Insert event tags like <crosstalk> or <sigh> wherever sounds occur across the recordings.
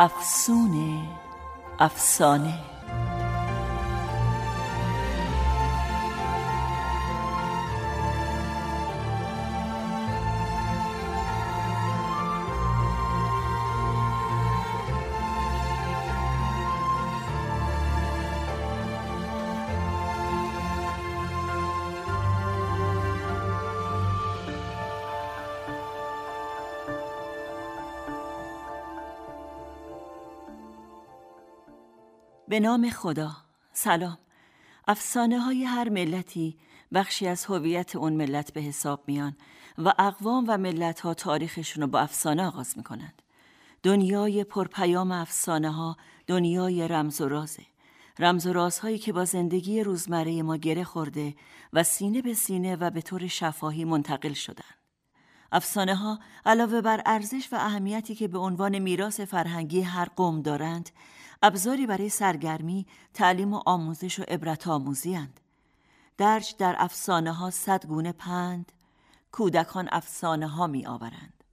افسونه افسانه. به نام خدا. سلام. افسانه های هر ملتی بخشی از هویت اون ملت به حساب میان و اقوام و ملت ها تاریخشون رو با افسانه آغاز می‌کنند. دنیای پرپیام افسانه ها دنیای رمز و رازه. رمز و رازهایی که با زندگی روزمره ما گره خورده و سینه به سینه و به طور شفاهی منتقل شدن. افسانه ها علاوه بر ارزش و اهمیتی که به عنوان میراث فرهنگی هر قوم دارند ابزاری برای سرگرمی، تعلیم و آموزش و عبرت آموزی هند. درج در افسانه ها صد گونه پند، کودکان افسانه ها می آورند.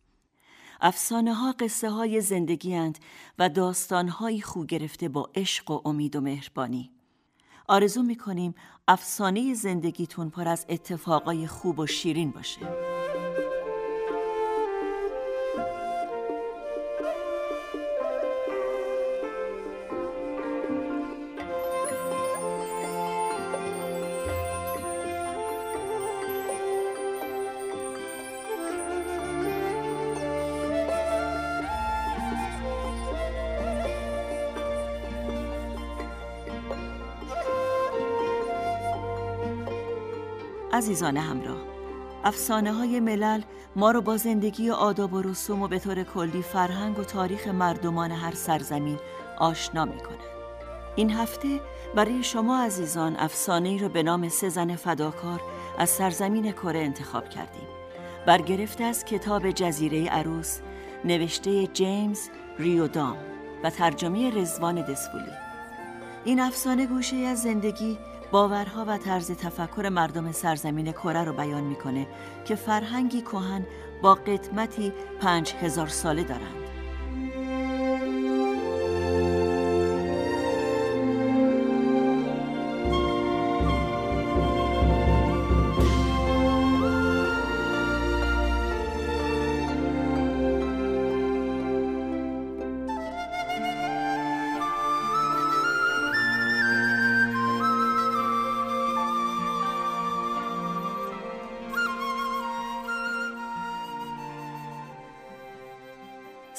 افسانه ها قصه های زندگی هند و داستان های خو گرفته با عشق و امید و مهربانی. آرزو می کنیم افسانه زندگیتون پر از اتفاقای خوب و شیرین باشه. عزیزان همراه افسانه های ملل ما رو با زندگی آداب و رسوم و به طور کلی فرهنگ و تاریخ مردمان هر سرزمین آشنا می‌کنه. این هفته برای شما عزیزان افسانه ای رو به نام سه زن فداکار از سرزمین کره انتخاب کردیم برگرفته از کتاب جزیره عروس نوشته جیمز ریودام و ترجمه رزوان دسفولی این افسانه گوشه از زندگی باورها و طرز تفکر مردم سرزمین کره رو بیان می‌کنه که فرهنگی کهن با قدمتی پنج هزار ساله دارند.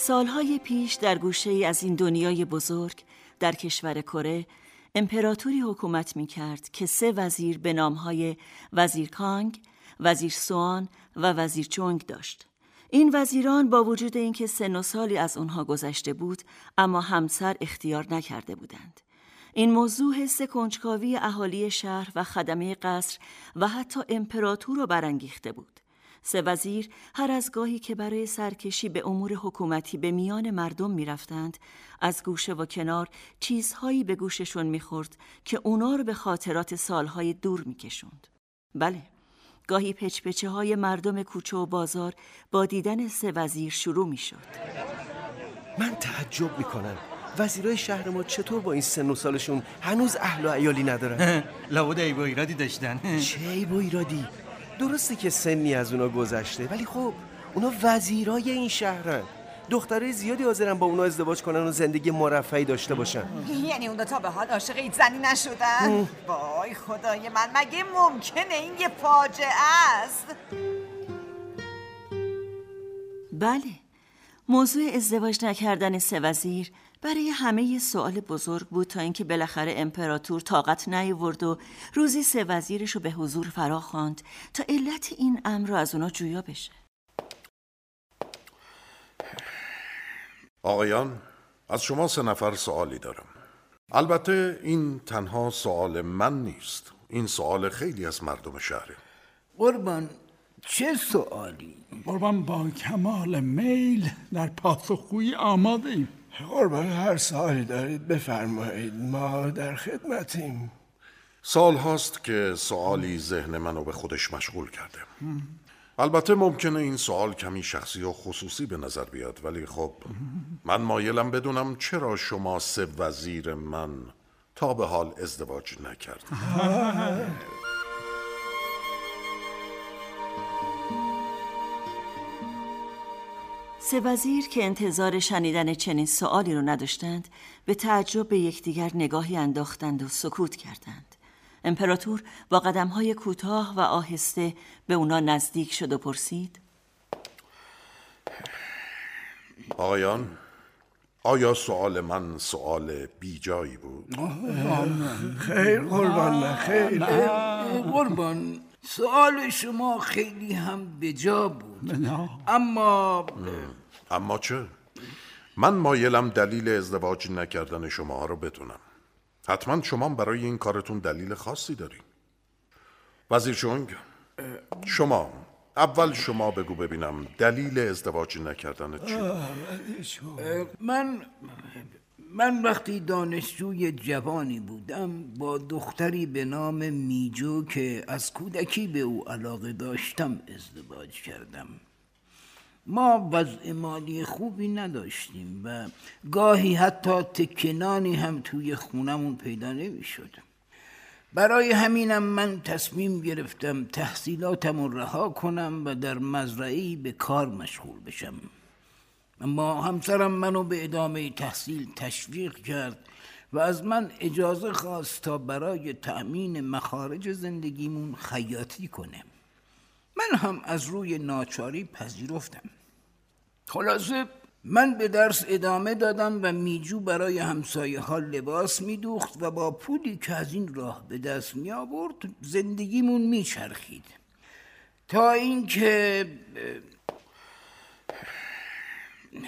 سالهای پیش در گوشه ای از این دنیای بزرگ در کشور کره امپراتوری حکومت می کرد که سه وزیر به نامهای وزیر کانگ، وزیر سوان و وزیر چونگ داشت. این وزیران با وجود اینکه سن و سالی از اونها گذشته بود اما همسر اختیار نکرده بودند. این موضوع حس کنجکاوی اهالی شهر و خدمه قصر و حتی امپراتور را برانگیخته بود. سه وزیر هر از گاهی که برای سرکشی به امور حکومتی به میان مردم می‌رفتند از گوشه و کنار چیزهایی به گوششون می‌خورد که اونا رو به خاطرات سالهای دور میکشوند. بله گاهی پچپچه های مردم کوچه و بازار با دیدن سه وزیر شروع می‌شد. من تعجب می‌کنم وزیرای شهر ما چطور با این سن و سالشون هنوز اهل و عیالی ندارن <laughs> لابد ای ایرادی داشتن چه ای ایرادی درسته که سنی از اونا گذشته ولی خب اونا وزیرای این شهرن. دختره زیادی حاضرن با اونا ازدواج کنن و زندگی مرفعی داشته باشن. یعنی اونا تا به حال عاشق ایت زنی نشدن؟ وای خدای من مگه ممکنه این یه فاجعه است؟ بله. موضوع ازدواج نکردن سه وزیر برای همه یه سوال بزرگ بود تا اینکه بالاخره امپراتور طاقت نیاورد و روزی سه وزیرش رو به حضور فرا خواند تا علت این امر رو از اونا جویا بشه. آقایان از شما سه نفر سوالی دارم. البته این تنها سوال من نیست. این سوال خیلی از مردم شهره. قربان چه سوالی؟ قربان با کمال میل در پاسخگویی آماده ایم. قربان هر سوالی دارید بفرمایید ما در خدمتیم. سال هاست که سوالی ذهن منو به خودش مشغول کرده. البته ممکنه این سوال کمی شخصی و خصوصی به نظر بیاد ولی خب من مایلم بدونم چرا شما سه وزیر من تا به حال ازدواج نکرد <laughs> سه وزیر که انتظار شنیدن چنین سوالی رو نداشتند به تعجب به یکدیگر نگاهی انداختند و سکوت کردند. امپراتور با قدمهای کوتاه و آهسته به اونا نزدیک شد و پرسید آقایان آیا سوال من سوال بیجایی بود؟ خیر قربان خیر. قربان. سوال شما خیلی هم بجا بود نه. اما اما چه؟ من مایلم دلیل ازدواج نکردن شما رو بدونم حتما شما برای این کارتون دلیل خاصی دارین وزیر چونگ شما اول شما بگو ببینم دلیل ازدواج نکردن چی؟ من من وقتی دانشجوی جوانی بودم با دختری به نام میجو که از کودکی به او علاقه داشتم ازدواج کردم ما وضع مالی خوبی نداشتیم و گاهی حتی تکنانی هم توی خونمون پیدا نمی‌شد. برای همینم من تصمیم گرفتم تحصیلاتم رو رها کنم و در مزرعی به کار مشغول بشم اما همسرم منو به ادامه تحصیل تشویق کرد و از من اجازه خواست تا برای تأمین مخارج زندگیمون خیاطی کنم من هم از روی ناچاری پذیرفتم. خلاصه من به درس ادامه دادم و میجو برای همسایه ها لباس میدوخت و با پولی که از این راه به دست می آورد زندگیمون میچرخید. تا اینکه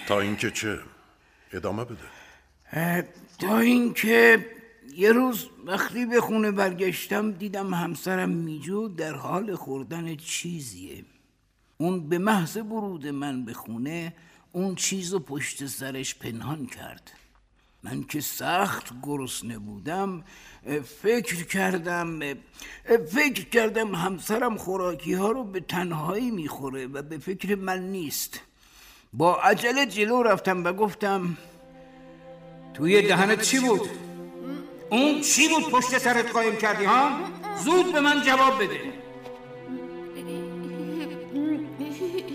تا اینکه چه؟ ادامه بده. تا اینکه یه روز وقتی به خونه برگشتم دیدم همسرم میجو در حال خوردن چیزیه. اون به محض ورود من به خونه اون چیز پشت سرش پنهان کرد. من که سخت گرسنه بودم فکر کردم فکر کردم همسرم خوراکی ها رو به تنهایی می‌خوره و به فکر من نیست. با عجله جلو رفتم و گفتم توی دهنت چی بود؟ اون چی بود پشت سرت قایم کردی ها؟ زود به من جواب بده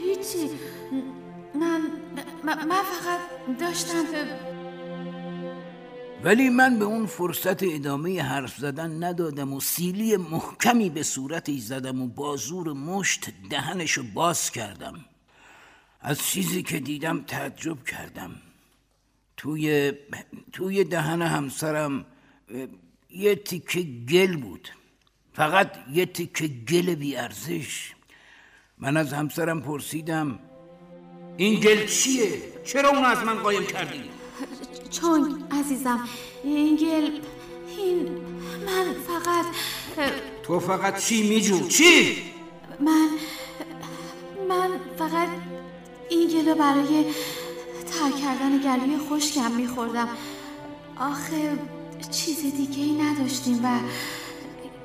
هیچی من من فقط داشتم ولی من به اون فرصت ادامه حرف زدن ندادم و سیلی محکمی به صورتش زدم و با زور مشت دهنشو باز کردم از چیزی که دیدم تعجب کردم توی توی دهن همسرم یه تیکه گل بود فقط یه تیکه گل بیارزش من از همسرم پرسیدم این گل چیه؟ چرا اون از من قایم کردی؟ چون عزیزم این گل این من فقط تو فقط چی میجو؟ چی؟ من من فقط این گلو برای تر کردن گلوی خشکم میخوردم. آخه چیز دیگه ای نداشتیم و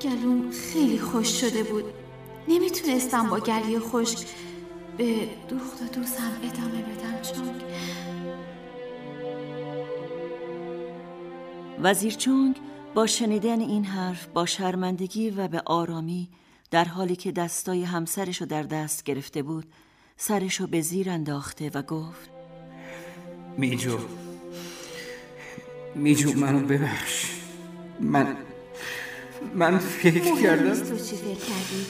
گلوم خیلی خوش شده بود. نمی‌تونستم با گلوی خشک به دوخت و دوستم ادامه بدم چون وزیر چونگ با شنیدن این حرف با شرمندگی و به آرامی در حالی که دستای همسرش رو در دست گرفته بود سرش رو به زیر انداخته و گفت میجو میجو منو ببخش. من من فکر کردم تو چی فکر کردی.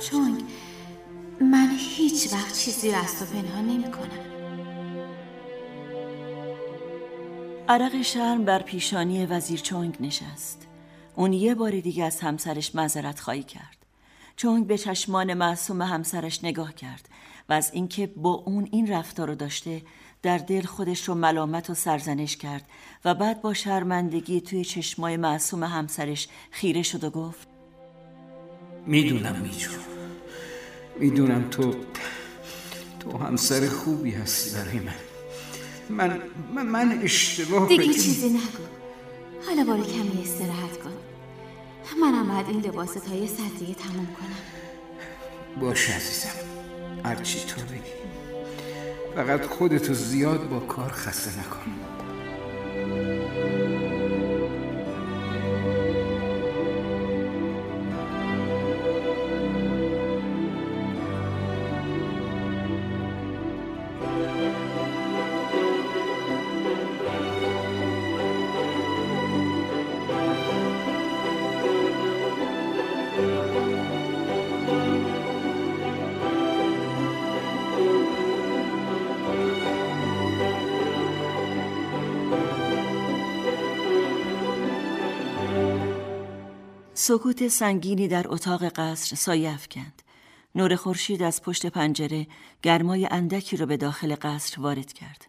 چون من هیچ وقت چیزی رو از تو پنهان نمی کنم عرق شرم بر پیشانی وزیر چونگ نشست. اون یه بار دیگه از همسرش معذرت خواهی کرد. چونگ به چشمان معصوم همسرش نگاه کرد و از اینکه با اون این رفتار رو داشته در دل خودش رو ملامت و سرزنش کرد و بعد با شرمندگی توی چشمای معصوم همسرش خیره شد و گفت می‌دونم میجو. می‌دونم تو تو همسر خوبی هستی برای من. من من, من اشتباه دیگه چیزی نگو. حالا بارو کمی استراحت کن. منم باید این لباست های سردیه تموم کنم. باش عزیزم. هرچی تو بگی. فقط خودتو زیاد با کار خسته نکن. سکوت سنگینی در اتاق قصر سایه افکند. نور خورشید از پشت پنجره گرمای اندکی را به داخل قصر وارد کرد.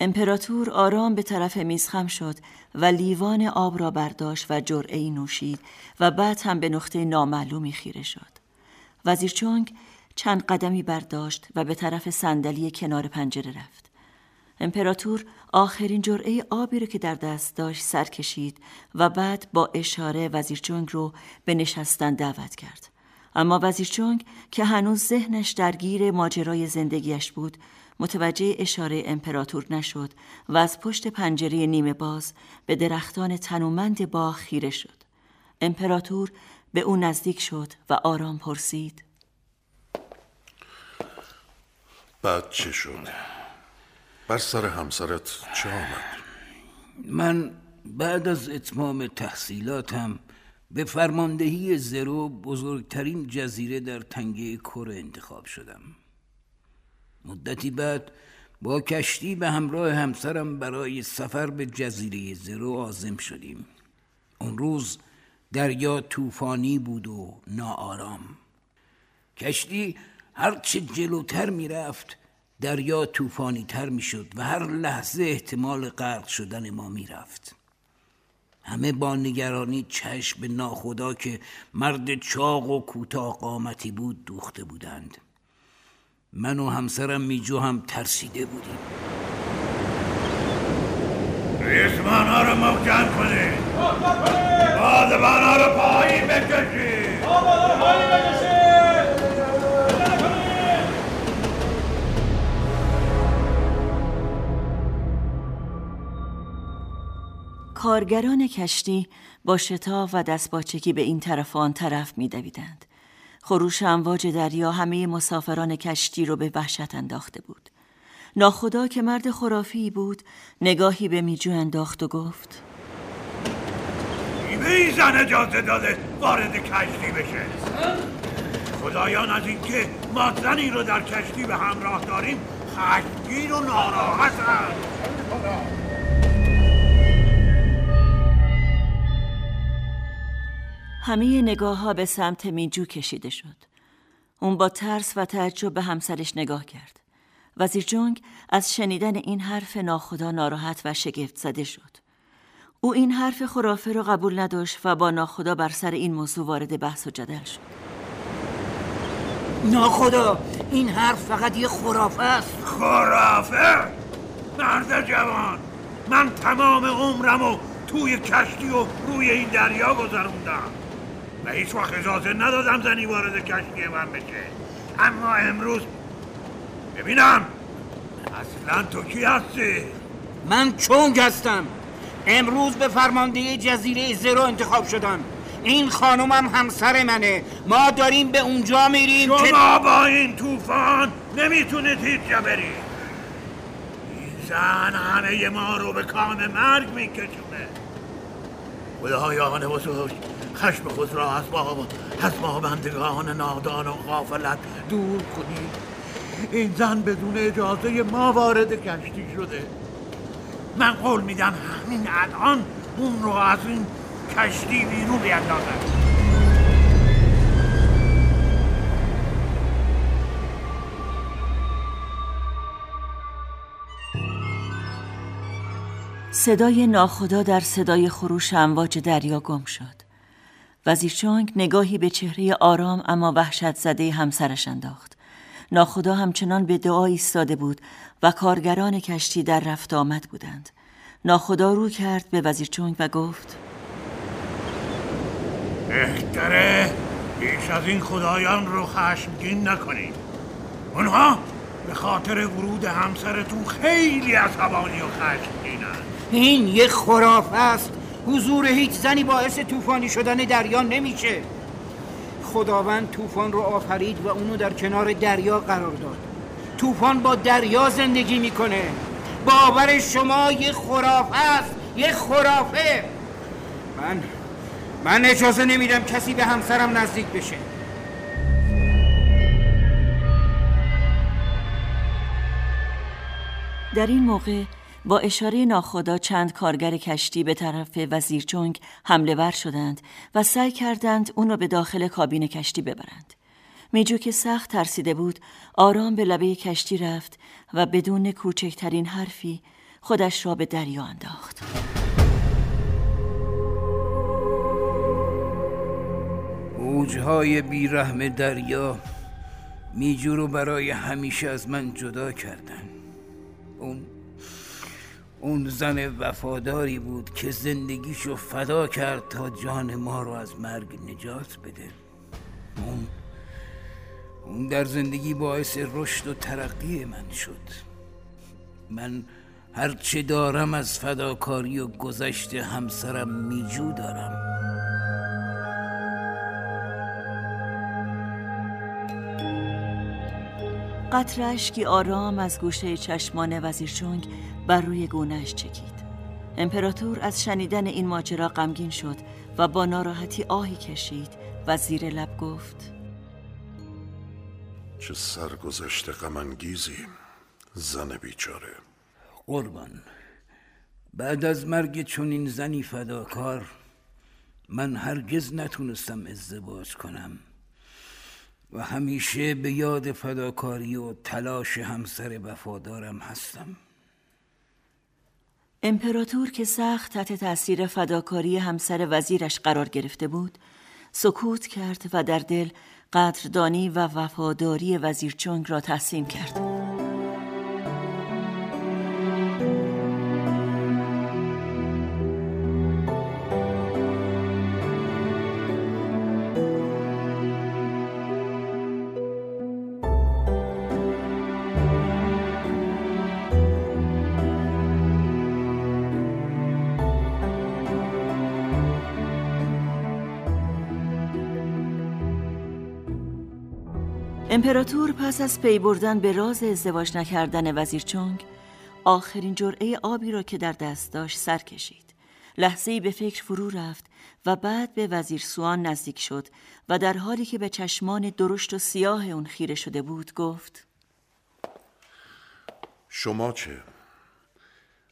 امپراتور آرام به طرف میز خم شد و لیوان آب را برداشت و جرعه نوشید و بعد هم به نقطه نامعلومی خیره شد. وزیر چونگ چند قدمی برداشت و به طرف صندلی کنار پنجره رفت. امپراتور آخرین جرعه آبی رو که در دست داشت سر کشید و بعد با اشاره وزیرچونگ رو به نشستن دعوت کرد. اما وزیرچونگ که هنوز ذهنش درگیر ماجرای زندگیش بود متوجه اشاره امپراتور نشد و از پشت پنجره نیمه باز به درختان تنومند با خیره شد. امپراتور به او نزدیک شد و آرام پرسید بعد چه شد؟ بر سر همسرت چه آمد؟ من بعد از اتمام تحصیلاتم به فرماندهی زرو بزرگترین جزیره در تنگه کره انتخاب شدم. مدتی بعد با کشتی به همراه همسرم برای سفر به جزیره زرو آزم شدیم. اون روز دریا طوفانی بود و ناآرام. کشتی هرچه جلوتر می‌رفت دریا طوفانی تر می‌شد و هر لحظه احتمال غرق شدن ما می‌رفت. همه با نگرانی چشم به ناخدا که مرد چاق و کوتاه قامتی بود دوخته بودند. من و همسرم میجو هم ترسیده بودیم. ریسمان رو محکم کنید. بادبان رو پایین بکشید. کارگران کشتی با شتاب و دستباچگی به این طرف و آن طرف می دویدند. خروش امواج دریا همه مسافران کشتی رو به وحشت انداخته بود. ناخدا که مرد خرافی بود نگاهی به میجو انداخت و گفت این زن اجازه داده وارد کشتی بشه خدایان از اینکه ما زنی رو در کشتی به همراه داریم خشمگین و ناراحتند همه نگاه ها به سمت میجو کشیده شد. اون با ترس و تعجب به همسرش نگاه کرد. وزیر جنگ از شنیدن این حرف ناخدا ناراحت و شگفت زده شد. او این حرف خرافه رو قبول نداشت و با ناخدا بر سر این موضوع وارد بحث و جدل شد. ناخدا این حرف فقط یه خرافه است خرافه؟ مرد جوان من تمام عمرم و توی کشتی و روی این دریا گذروندم و هیچ وقت اجازه ندادم زنی وارد کشتی من بشه. اما امروز ببینم. اصلا تو کی هستی؟ من چونگ هستم. امروز به فرمانده جزیره زرو انتخاب شدم. این خانومم همسر منه. ما داریم به اونجا میریم شما که... با این طوفان نمی‌تونید هیچ جا برید. این زن همه ما رو به کام مرگ میکشونه. خدایان بزرگ. خشم خود را از ما از ما بندگان نادان و غافلت دور کنید این زن بدون اجازه ما وارد کشتی شده. من قول میدم همین الان اون رو از این کشتی بیرون بیندازم صدای ناخدا در صدای خروش امواج دریا گم شد. وزیر چونگ نگاهی به چهره آرام اما وحشت زده همسرش انداخت. ناخدا همچنان به دعا ایستاده بود و کارگران کشتی در رفت آمد بودند. ناخدا رو کرد به وزیر چونگ و گفت بهتره بیش از این خدایان رو خشمگین نکنید. اونها به خاطر ورود همسرتون خیلی عصبانی و خشمگینن این یه خرافه است. حضور هیچ زنی باعث طوفانی شدن دریا نمیشه. خداوند طوفان رو آفرید و اونو در کنار دریا قرار داد. طوفان با دریا زندگی می‌کنه. باور شما یه خرافه است یه خرافه. من من اجازه نمیدم کسی به همسرم نزدیک بشه. در این موقع با اشاره ناخدا چند کارگر کشتی به طرف وزیر چونگ حمله ور شدند و سعی کردند اون را به داخل کابین کشتی ببرند. میجو که سخت ترسیده بود آرام به لبه کشتی رفت و بدون کوچکترین حرفی خودش را به دریا انداخت. موجهای بیرحم دریا میجو رو برای همیشه از من جدا کردن اون اون زن وفاداری بود که زندگیشو فدا کرد تا جان ما رو از مرگ نجات بده. اون اون در زندگی باعث رشد و ترقی من شد. من هرچه دارم از فداکاری و گذشت همسرم میجو دارم. قطر اشکی آرام از گوشه چشمان وزیرچونگ بر روی گونهش چکید. امپراتور از شنیدن این ماجرا غمگین شد و با ناراحتی آهی کشید و زیر لب گفت چه سرگذشت غمانگیزی زن بیچاره. قربان. بعد از مرگ چنین زنی فداکار من هرگز نتونستم ازدواج کنم. و همیشه به یاد فداکاری و تلاش همسر وفادارم هستم. امپراتور که سخت تحت تاثیر فداکاری همسر وزیرش قرار گرفته بود سکوت کرد و در دل قدردانی و وفاداری وزیر چونگ را تحسین کرد. امپراتور پس از پی بردن به راز ازدواج نکردن وزیر چونگ آخرین جرعه آبی را که در دست داشت سر کشید لحظه به فکر فرو رفت و بعد به وزیر سوان نزدیک شد و در حالی که به چشمان درشت و سیاه اون خیره شده بود گفت شما چه؟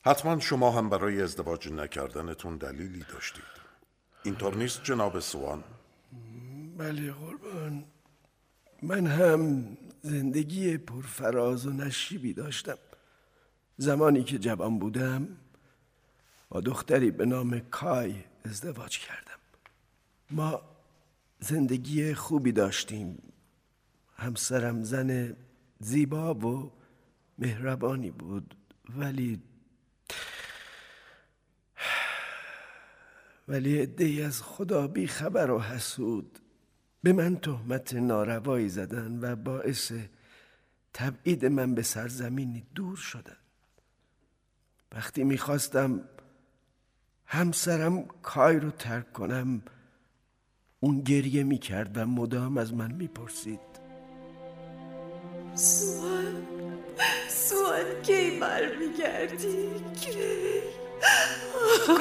حتما شما هم برای ازدواج نکردنتون دلیلی داشتید اینطور نیست جناب سوان؟ بله قربان من هم زندگی پرفراز و نشیبی داشتم. زمانی که جوان بودم با دختری به نام کای ازدواج کردم. ما زندگی خوبی داشتیم. همسرم زن زیبا و مهربانی بود ولی ولی ادهی از خدا بی خبر و حسود. به من تهمت ناروایی زدن و باعث تبعید من به سرزمینی دور شدن. وقتی می‌خواستم همسرم کای رو ترک کنم اون گریه می‌کرد و مدام از من می‌پرسید. سوان سوان کی برمیگردی؟ کی؟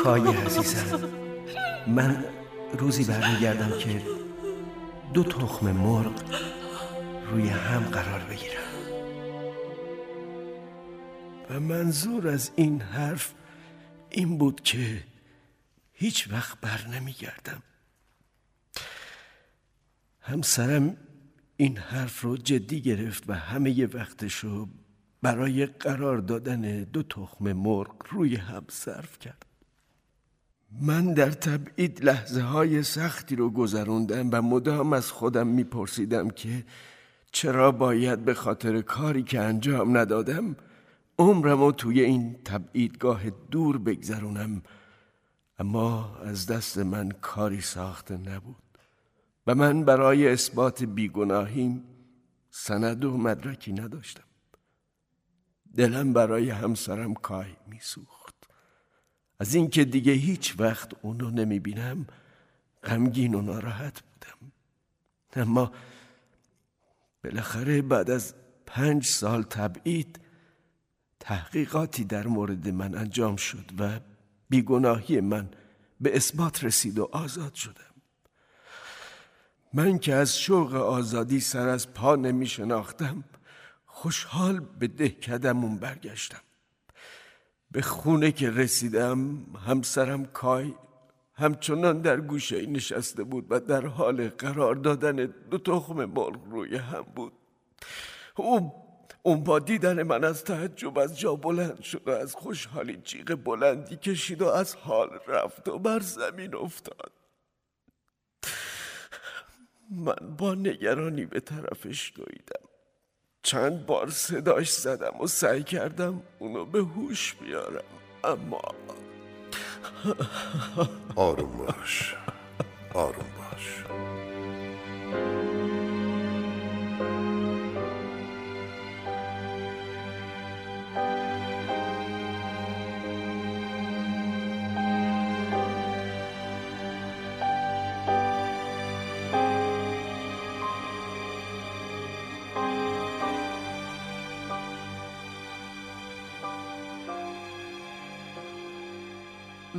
کای عزیزم من روزی برمیگردم که دو تخم مرغ روی هم قرار بگیرم. و منظور از این حرف این بود که هیچ وقت بر نمیگردم. همسرم این حرف رو جدی گرفت و همه وقتش رو برای قرار دادن دو تخم مرغ روی هم صرف کرد. من در تبعید لحظه های سختی رو گذروندم و مدام از خودم میپرسیدم که چرا باید به خاطر کاری که انجام ندادم عمرم رو توی این تبعیدگاه دور بگذرونم. اما از دست من کاری ساخته نبود و من برای اثبات بیگناهیم سند و مدرکی نداشتم. دلم برای همسرم کای میسوخت. از اینکه دیگه هیچ وقت اونو نمی‌بینم غمگین و ناراحت بودم. اما بالاخره بعد از پنج سال تبعید تحقیقاتی در مورد من انجام شد و بیگناهی من به اثبات رسید و آزاد شدم. من که از شوق آزادی سر از پا نمی شناختم خوشحال به دهکدمون برگشتم. به خونه که رسیدم همسرم کای همچنان در گوشه نشسته بود و در حال قرار دادن دو تخم مرغ روی هم بود. او اون با دیدن من از تعجب از جا بلند شد و از خوشحالی جیغ بلندی کشید و از حال رفت و بر زمین افتاد. من با نگرانی به طرفش دویدم. چند بار صداش زدم و سعی کردم اونو به هوش بیارم اما آروم باش آروم باش.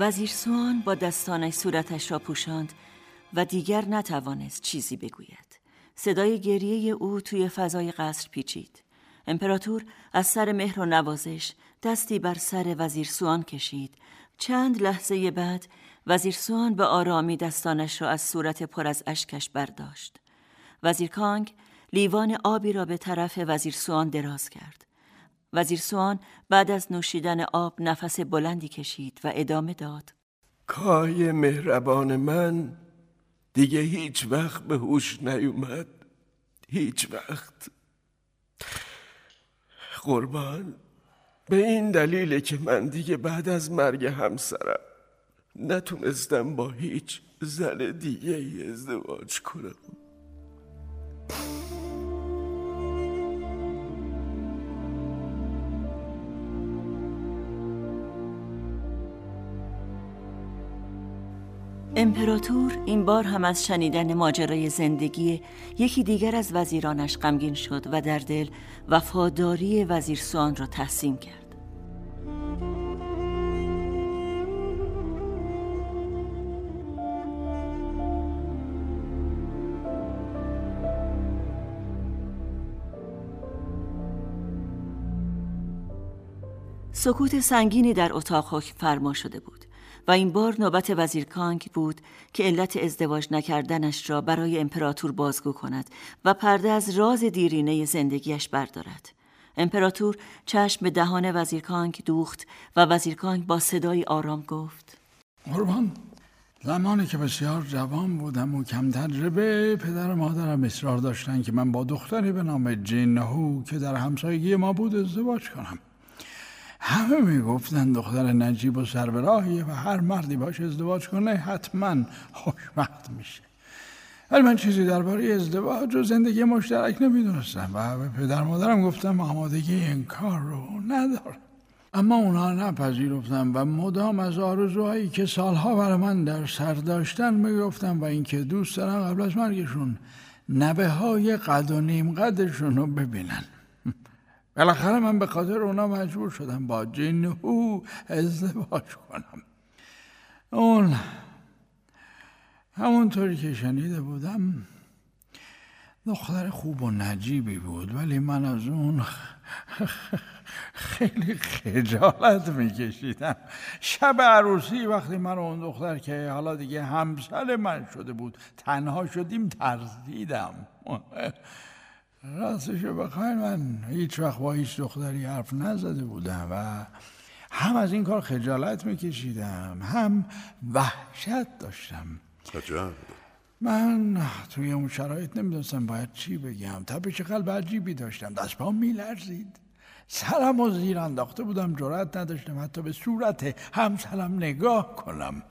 وزیر سوان با دستانش صورتش را پوشاند و دیگر نتوانست چیزی بگوید. صدای گریه او توی فضای قصر پیچید. امپراتور از سر مهر و نوازش دستی بر سر وزیر سوان کشید. چند لحظه بعد وزیر سوان به آرامی دستانش را از صورت پر از اشکش برداشت. وزیر کانگ لیوان آبی را به طرف وزیر سوان دراز کرد. وزیر سوان بعد از نوشیدن آب نفس بلندی کشید و ادامه داد. کای مهربان من دیگه هیچ وقت به هوش نیومد. هیچ وقت. قربان به این دلیل که من دیگه بعد از مرگ همسرم نتونستم با هیچ زن دیگه ازدواج کنم. امپراتور این بار هم از شنیدن ماجرای زندگی یکی دیگر از وزیرانش غمگین شد و در دل وفاداری وزیر سوان را تحسین کرد. سکوت سنگینی در اتاق حکم فرما شده بود. و این بار نوبت وزیر کانگ بود که علت ازدواج نکردنش را برای امپراتور بازگو کند و پرده از راز دیرینه زندگیش بردارد. امپراتور چشم به دهان وزیر کانگ دوخت و وزیر کانگ با صدای آرام گفت قربان زمانی که بسیار جوان بودم و کم تجربه پدر و مادرم اصرار داشتن که من با دختری به نام جین که در همسایگی ما بود ازدواج کنم همه می‌گفتن دختر نجیب و سربراهیه و هر مردی باش ازدواج کنه حتما خوشبخت میشه. ولی من چیزی درباره ازدواج و زندگی مشترک نمی‌دونستم و به پدر مادرم گفتم آمادگی این کار رو ندارم. اما اونها نپذیرفتن و مدام از آرزوهایی که سالها برای من در سر داشتن می‌گفتم و اینکه دوست دارم قبل از مرگشون نبه های قد و نیم قدشون رو ببینن. بالاخره من به خاطر اونا مجبور شدم با جنهو ازدواج کنم. اون همونطوری که شنیده بودم دختر خوب و نجیبی بود ولی من از اون خیلی خجالت میکشیدم. شب عروسی وقتی من و اون دختر که حالا دیگه همسر من شده بود تنها شدیم ترسیدم. راستشو بخوای من هیچ وقت با هیچ دختری حرف نزده بودم و هم از این کار خجالت میکشیدم هم وحشت داشتم. عجب. من توی اون شرایط نمی‌دونستم باید چی بگم. تپش قلب عجیبی داشتم. دست پا میلرزید. سرم و زیر انداخته بودم. جرأت نداشتم. حتی به صورت همسرم نگاه کنم.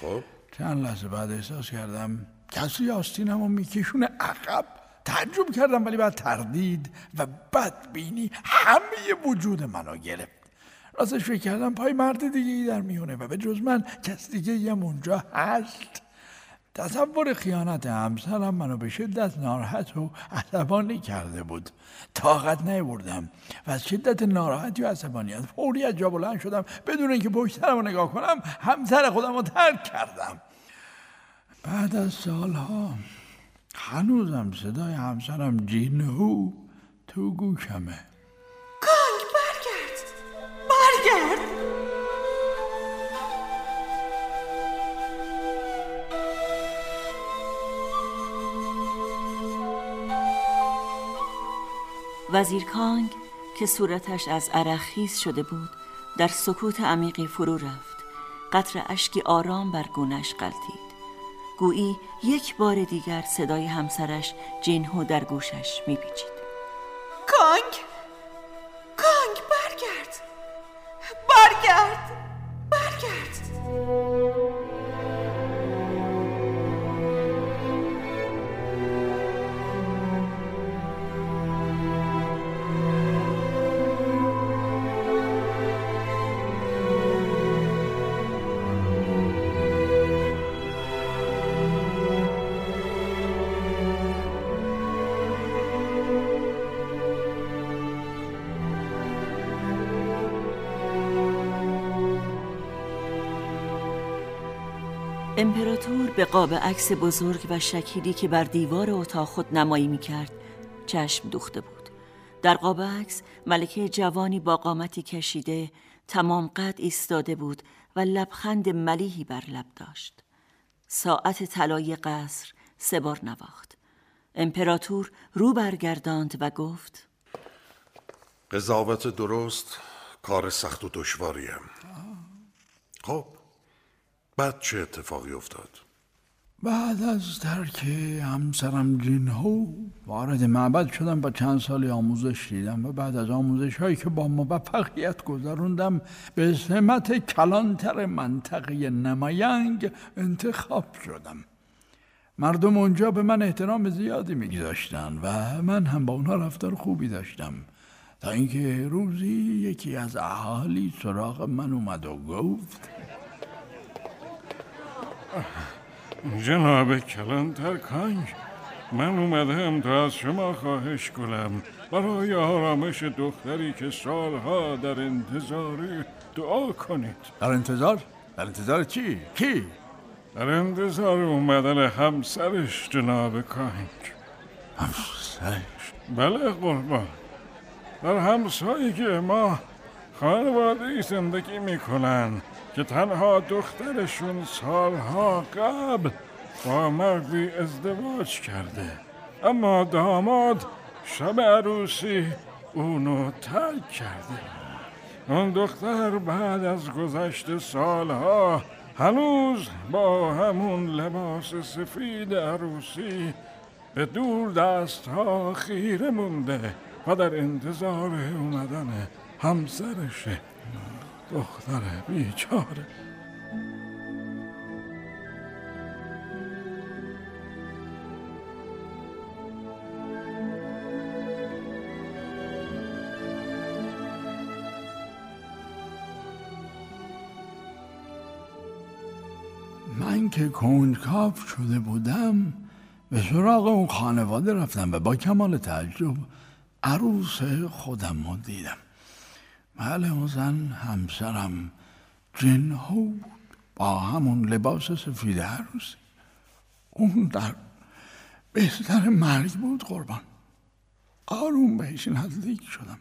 خب. چند لحظه بعد احساس کردم کسی آستینم رو میکشونه عقب. تعجب کردم ولی بعد تردید و بدبینی همه وجود منو گرفت. راستش فکر کردم پای مرد دیگه ای در میونه و به جز من کس دیگه یم اونجا هست. تصور خیانت همسرم منو به شدت ناراحت و عصبانی کرده بود. طاقت نیاوردم و از شدت ناراحتی و عصبانیت فوری از جا بلند شدم. بدون اینکه پشترم رو نگاه کنم همسر خودم رو ترک کردم. بعد از سالها هنوزم صدای همسرم جینهو تو گوشمه. کانگ برگرد برگرد. وزیر کانگ که صورتش از عرق خیز شده بود در سکوت عمیقی فرو رفت. قطر اشکی آرام بر گونش غلطید. گویی یک بار دیگر صدای همسرش جینهو در گوشش میپیچید. کانگ! کانگ برگرد! برگرد! برگرد! امپراتور به قاب عکس بزرگ و شکیلی که بر دیوار اتاق خود نمایی می کرد چشم دوخته بود. در قاب عکس ملکه جوانی با قامتی کشیده تمام قد ایستاده بود و لبخند ملیحی بر لب داشت. ساعت طلای قصر سه بار نواخت. امپراتور رو برگرداند و گفت قضاوت درست کار سخت و دشواریه خب بعد چه اتفاقی افتاد؟ بعد از ترک همسرم جینهو وارد معبد شدم و چند سالی آموزش دیدم و بعد از آموزش هایی که با موفقیت گذروندم به سمت کلانتر منطقه نماینگ انتخاب شدم مردم اونجا به من احترام زیادی میگذاشتن و من هم با اونها رفتار خوبی داشتم تا اینکه روزی یکی از اهالی سراغ من اومد و گفت جناب کلانتر کانگ من اومدم تا از شما خواهش کنم برای آرامش دختری که سالها در انتظاری دعا کنید در انتظار؟ در انتظار چی؟ کی؟ در انتظار اومدن همسرش جناب کانگ همسرش؟ بله قربان در همسایگی ما خانواده زندگی می‌کنن که تنها دخترشون سالها قبل با مردی ازدواج کرده. اما داماد شب عروسی اونو ترک کرده. اون دختر بعد از گذشت سالها هنوز با همون لباس سفید عروسی به دور دست ها خیره مونده و در انتظار اومدن همسرشه. دختر بیچاره. من که کنجکاو شده بودم به سراغ اون خانواده رفتم و با کمال تعجب عروس خودم رو دیدم. بله اون زن همسرم جنهو بود. با همون لباس سفید عروسی. اون در بهتر مرگ بود قربان. آروم بهش نزدیک شدم.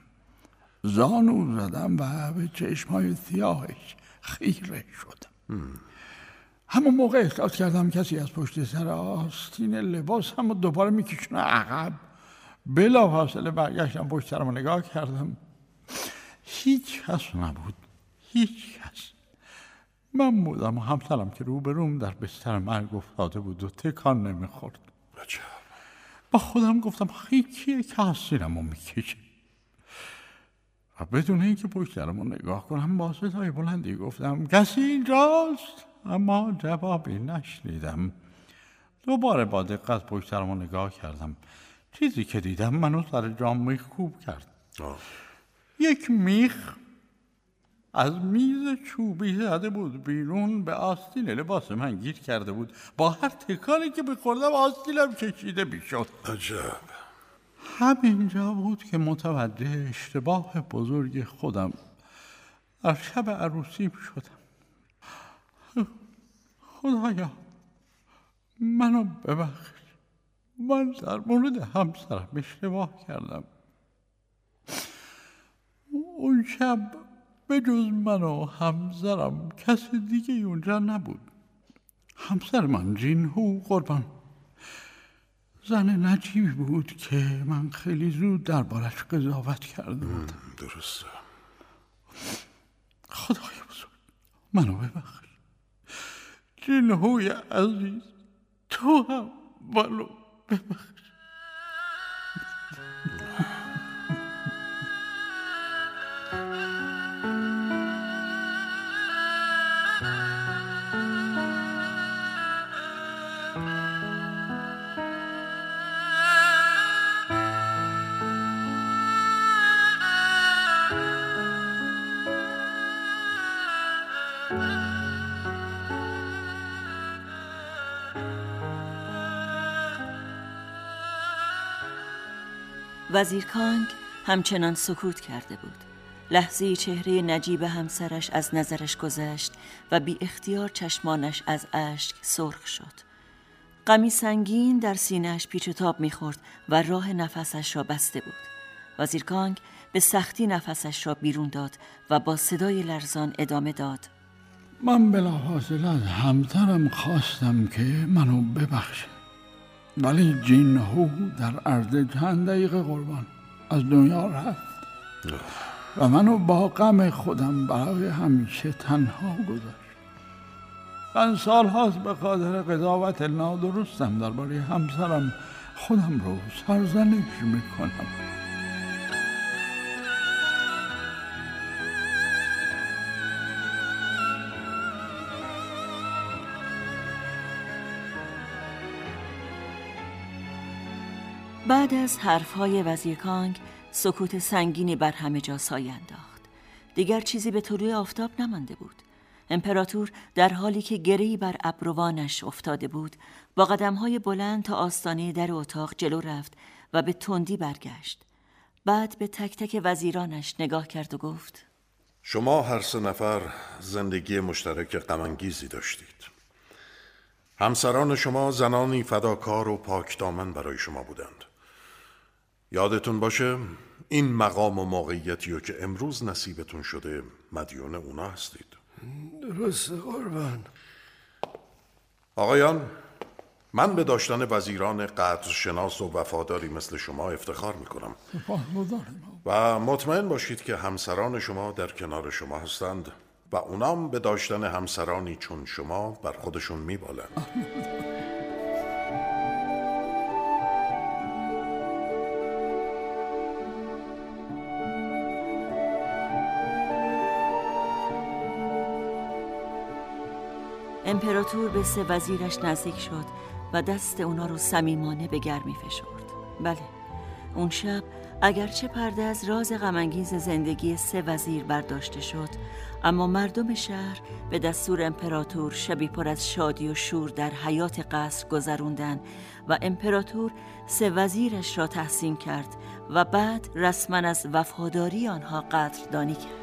زانو زدم و به چشمای سیاهش خیره شدم. همون موقع احساس کردم کسی از پشت سر آستین لباس هم دوباره میکشونه عقب. بلا فاصله برگشتم پشت سرم نگاه کردم. هیچ کس نبود. هیچ کس. من بودم و همسرم که روبروم در بستر مرگ افتاده بود و تکان نمی‌خورد. با خودم گفتم کیه که حسیرم و می‌کشه؟ و بدون اینکه پشت رو نگاه کنم با صدای بلندی گفتم کسی اینجاست؟ اما جوابی نشنیدم. دوباره با دقت پشت رو نگاه کردم. چیزی که دیدم منو سر جام میخ کوب کرد یک میخ از میز چوبی زده بود بیرون به آستین لباس من گیر کرده بود. با هر تکانی که بخوردم آستینم کشیده می‌شد. عجب. همینجا بود که متوجه اشتباه بزرگ خودم در شب عروسیم شدم. خدایا منو ببخش. من در مورد همسرم اشتباه کردم. اون شب به جز من و همسرم کس دیگه اونجا نبود. همسر من جینهو قربان. زن نجیبی بود که من خیلی زود دربارش قضاوت کرده بودم درسته. خدای بزرگ منو ببخش. جنهوی عزیز تو هم منو ببخش. وزیر کانگ همچنان سکوت کرده بود. لحظه چهره نجیب همسرش از نظرش گذشت و بی اختیار چشمانش از اشک سرخ شد. غمی سنگین در سینهش پیچ و تاب می‌خورد و راه نفسش را بسته بود. وزیر کانگ به سختی نفسش را بیرون داد و با صدای لرزان ادامه داد. من بلافاصله از همسرم خواستم که منو ببخشه ولی جین هو در عرض چند دقیقه قربان از دنیا رفت. و منو با غم خودم برای همیشه تنها گذاشت. من سال هاست به خاطر قضاوت نادرستم درباره همسرم. خودم رو سرزنش می‌کنم. بعد از حرفهای وزیر کانگ سکوت سنگینی بر همه جا سایه انداخت. دیگر چیزی به طلوع آفتاب نمانده بود. امپراتور در حالی که گری بر ابروانش افتاده بود با قدمهای بلند تا آستانه در اتاق جلو رفت و به تندی برگشت. بعد به تک تک وزیرانش نگاه کرد و گفت شما هر سه نفر زندگی مشترک غمانگیزی داشتید. همسران شما زنانی فداکار و پاکدامن برای شما بودند. یادتون باشه این مقام و موقعیتی رو که امروز نصیبتون شده مدیون اونا هستید. درست قربان. آقایان من به داشتن وزیران قدر شناس و وفاداری مثل شما افتخار می‌کنم. و مطمئن باشید که همسران شما در کنار شما هستند و اونام به داشتن همسرانی چون شما بر خودشون میبالند. امپراتور به سه وزیرش نزدیک شد و دست اونا رو صمیمانه به گرمی فشرد بله اون شب اگرچه پرده از راز غمانگیز زندگی سه وزیر برداشته شد اما مردم شهر به دستور امپراتور شبی پر از شادی و شور در حیات قصر گذروندن و امپراتور سه وزیرش را تحسین کرد و بعد رسما از وفاداری آنها قدردانی کرد.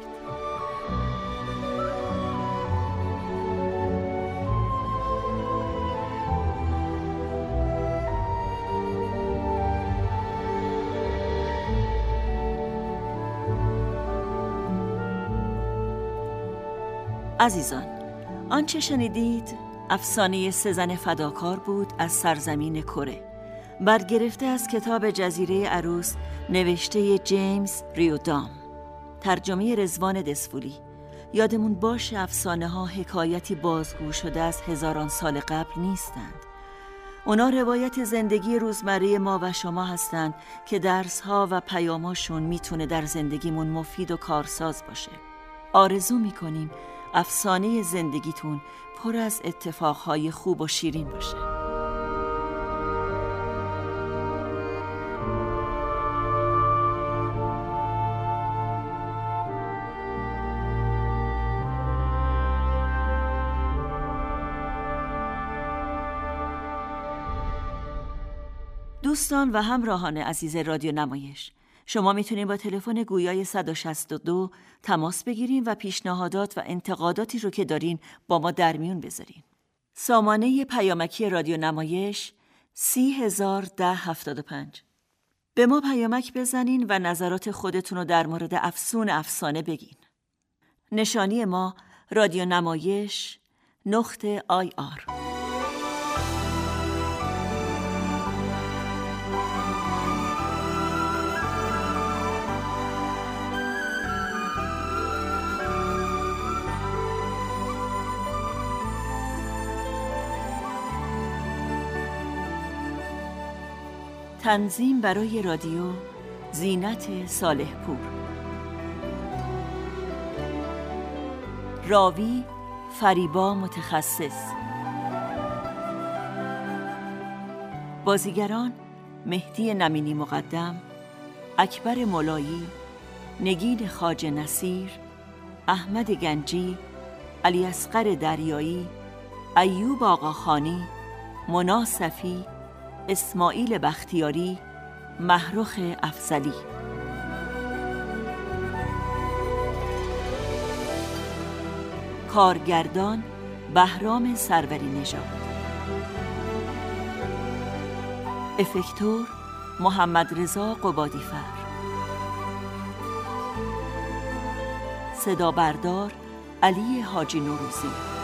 عزیزان آنچه شنیدید افسانه سزن فداکار بود از سرزمین کره. برگرفته از کتاب جزیره عروس نوشته جیمز ریودام. ترجمه رزوان دسفولی. یادمون باش افسانه ها حکایتی بازگو شده از هزاران سال قبل نیستند. اونا روایت زندگی روزمره ما و شما هستند که درس ها و پیاماشون می‌تونه در زندگیمون مفید و کارساز باشه. آرزو می‌کنیم افسانه زندگیتون پر از اتفاقهای خوب و شیرین باشه. دوستان و همراهان عزیز رادیو نمایش شما می‌تونید با تلفن گویای 162 تماس بگیریم و پیشنهادات و انتقاداتی رو که دارین با ما در میون بذارین. سامانه پیامکی رادیو نمایش 30175 به ما پیامک بزنین و نظرات خودتون رو در مورد افسون افسانه بگین. نشانی ما رادیو نمایش نقطه آی آر تنظیم برای رادیو زینت صالح پور راوی فریبا متخصص. بازیگران مهدی نمینی مقدم اکبر مولایی نگین خاج نصیر احمد گنجی علی اصغر دریایی ایوب آقاخانی مناصفی اسماعیل بختیاری محروخ افزلی کارگردان بهرام سروری نژاد. افکتور محمد رضا قبادی فر. صدا بردار علی حاجی نوروزی.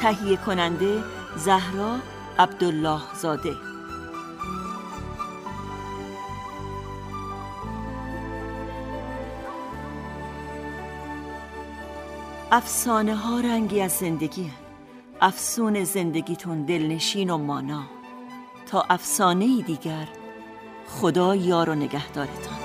تهیه کننده زهرا عبدالله زاده افسانه ها رنگی از زندگی افسون زندگیتون دلنشین و مانا. تا افسانه دیگر خدا یار و نگهدارتان.